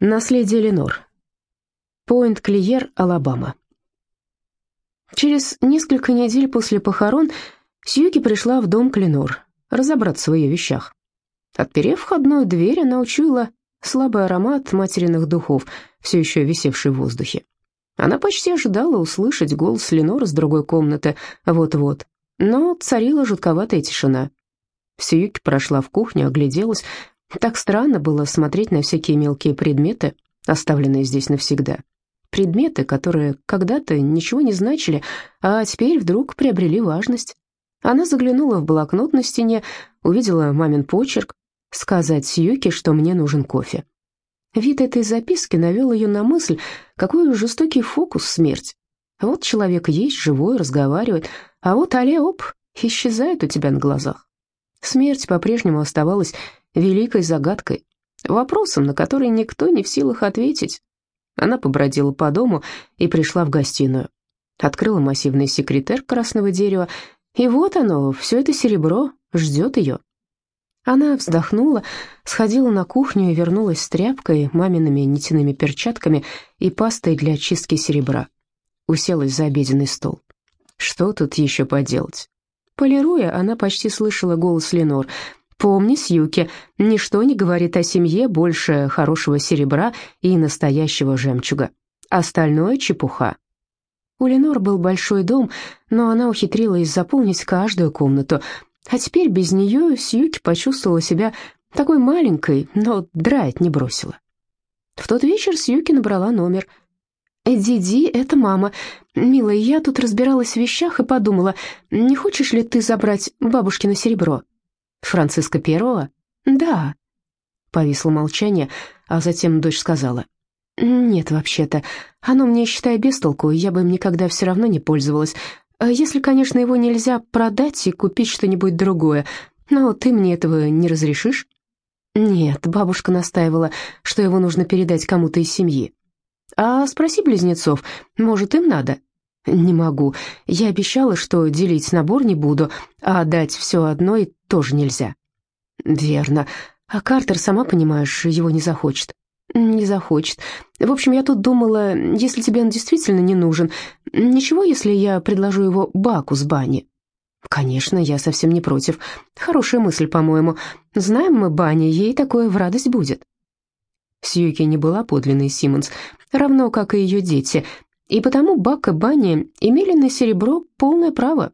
Наследие Ленор. Пойнт-Клиер, Алабама. Через несколько недель после похорон Сьюки пришла в дом Кленор разобраться в ее вещах. Отперев входную дверь, она учуяла слабый аромат материных духов, все еще висевший в воздухе. Она почти ожидала услышать голос Ленора с другой комнаты вот-вот, но царила жутковатая тишина. Сьюки прошла в кухню, огляделась, так странно было смотреть на всякие мелкие предметы, оставленные здесь навсегда. Предметы, которые когда-то ничего не значили, а теперь вдруг приобрели важность. Она заглянула в блокнот на стене, увидела мамин почерк, сказать Сьюки, что мне нужен кофе. Вид этой записки навел ее на мысль, какой жестокий фокус смерть. Вот человек есть, живой, разговаривает, а вот алеоп исчезает у тебя на глазах. Смерть по-прежнему оставалась великой загадкой, вопросом, на который никто не в силах ответить. Она побродила по дому и пришла в гостиную. Открыла массивный секретер красного дерева, и вот оно, все это серебро, ждет ее. Она вздохнула, сходила на кухню и вернулась с тряпкой, мамиными нитяными перчатками и пастой для очистки серебра. Уселась за обеденный стол. Что тут еще поделать? Полируя, она почти слышала голос Ленор. Помни, Сьюки, ничто не говорит о семье больше хорошего серебра и настоящего жемчуга. Остальное — чепуха. У Ленор был большой дом, но она ухитрилась заполнить каждую комнату. А теперь без нее Сьюки почувствовала себя такой маленькой, но драть не бросила. В тот вечер Сьюки набрала номер. «Диди, это мама. Милая, я тут разбиралась в вещах и подумала, не хочешь ли ты забрать бабушкино серебро?» Франциска Первого? Да. Повисло молчание, а затем дочь сказала. Нет, вообще-то. Оно мне, считай, без толку, я бы им никогда все равно не пользовалась. А если, конечно, его нельзя продать и купить что-нибудь другое. Но ты мне этого не разрешишь? Нет, бабушка настаивала, что его нужно передать кому-то из семьи. А спроси близнецов, может, им надо? «Не могу. Я обещала, что делить набор не буду, а дать все одной тоже нельзя». «Верно. А Картер, сама понимаешь, его не захочет». «Не захочет. В общем, я тут думала, если тебе он действительно не нужен, ничего, если я предложу его Баку с бани?» «Конечно, я совсем не против. Хорошая мысль, по-моему. Знаем мы Бани, ей такое в радость будет». Сьюки не была подлинной Симмонс, равно как и ее дети, и потому Бак и Банни имели на серебро полное право.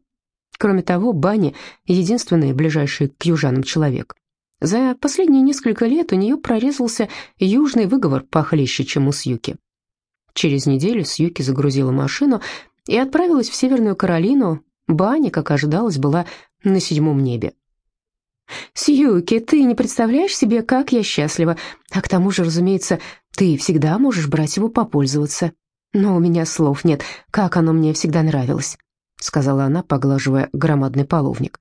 Кроме того, Банни — единственный ближайший к южанам человек. За последние несколько лет у нее прорезался южный выговор похлеще, чем у Сьюки. Через неделю Сьюки загрузила машину и отправилась в Северную Каролину. Банни, как ожидалось, была на седьмом небе. «Сьюки, ты не представляешь себе, как я счастлива. А к тому же, разумеется, ты всегда можешь брать его попользоваться но у меня слов нет, как оно мне всегда нравилось», — сказала она, поглаживая громадный половник.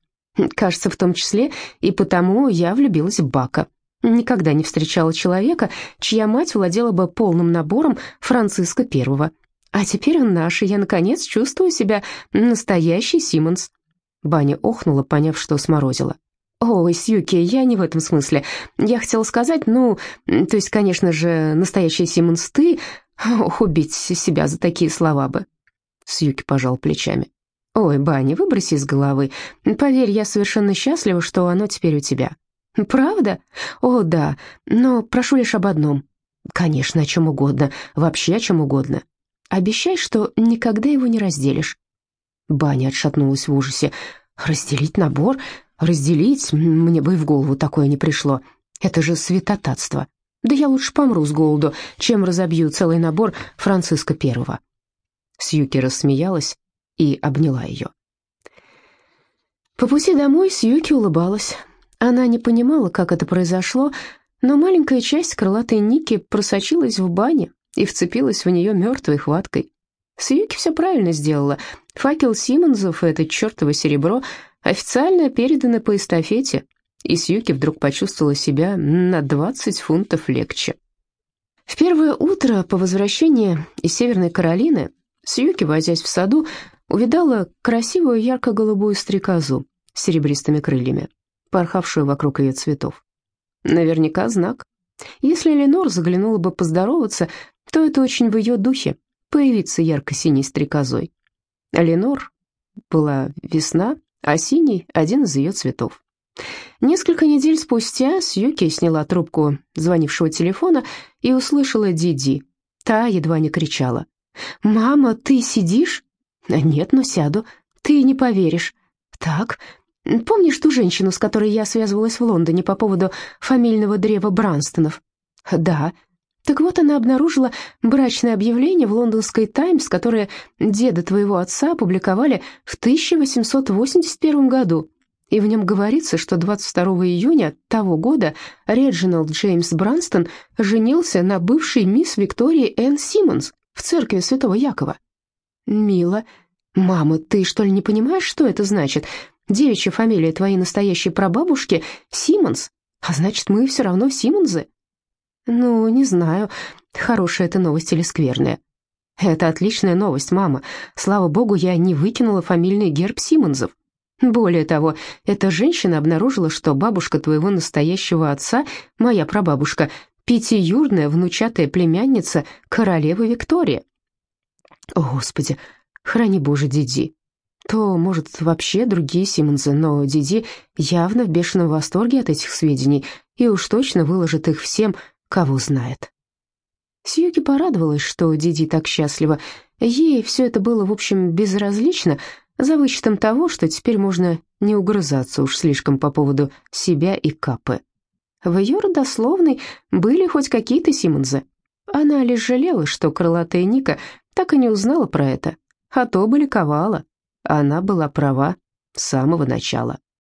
«Кажется, в том числе и потому я влюбилась в Бака. Никогда не встречала человека, чья мать владела бы полным набором Франциска Первого. А теперь он наш, и я, наконец, чувствую себя настоящей Симмонс». Баня охнула, поняв, что сморозила. «Ой, Сьюки, я не в этом смысле. Я хотела сказать, ну, то есть, конечно же, настоящая Симмонс ты, Ох, убить себя за такие слова бы. Сьюки пожал плечами. Ой, Банни, выброси из головы. Поверь, я совершенно счастлива, что оно теперь у тебя. Правда? О, да, но прошу лишь об одном. Конечно, о чем угодно, вообще о чем угодно. Обещай, что никогда его не разделишь. Баня отшатнулась в ужасе. Разделить набор? Разделить? Мне бы и в голову такое не пришло. Это же святотатство. Да я лучше помру с голоду, чем разобью целый набор Франциска Первого». Сьюки рассмеялась и обняла ее. По пути домой Сьюки улыбалась. Она не понимала, как это произошло, но маленькая часть крылатой Ники просочилась в бане и вцепилась в нее мертвой хваткой. Сьюки все правильно сделала. Факел Симмонсов и это чертово серебро официально переданы по эстафете, и Сьюки вдруг почувствовала себя на 20 фунтов легче. В первое утро по возвращении из Северной Каролины Сьюки, возясь в саду, увидала красивую ярко-голубую стрекозу с серебристыми крыльями, порхавшую вокруг ее цветов. Наверняка знак. Если Ленор заглянула бы поздороваться, то это очень в ее духе — появиться ярко-синей стрекозой. Ленор была весна, а синий — один из ее цветов. Несколько недель спустя Сьюки сняла трубку звонившего телефона и услышала Диди. Та едва не кричала. «Мама, ты сидишь?» «Нет, но сяду. Ты не поверишь». «Так, помнишь ту женщину, с которой я связывалась в Лондоне по поводу фамильного древа Бранстонов?» «Да». Так вот, она обнаружила брачное объявление в лондонской «Таймс», которое деда твоего отца опубликовали в 1881 году и в нем говорится, что 22 июня того года Реджиналд Джеймс Бранстон женился на бывшей мисс Виктории Энн Симмонс в церкви Святого Якова. Мило. Мама, ты что ли не понимаешь, что это значит? Девичья фамилия твоей настоящей прабабушки Симмонс, а значит, мы все равно Симмонзы. Ну, не знаю, хорошая это новость или скверная. Это отличная новость, мама. Слава богу, я не выкинула фамильный герб Симмонзов. Более того, эта женщина обнаружила, что бабушка твоего настоящего отца, моя прабабушка, пятиюрная внучатая племянница королевы Виктории. О, Господи, храни Боже, Диди. То, может, вообще другие Симонзы, но Диди явно в бешеном восторге от этих сведений и уж точно выложит их всем, кого знает. Сьюки порадовалась, что Диди так счастлива. Ей все это было, в общем, безразлично, за вычетом того, что теперь можно не угрызаться уж слишком по поводу себя и Капы. В ее родословной были хоть какие-то Симонзы. Она лишь жалела, что крылатая Ника так и не узнала про это, а то бы ликовала. Она была права с самого начала.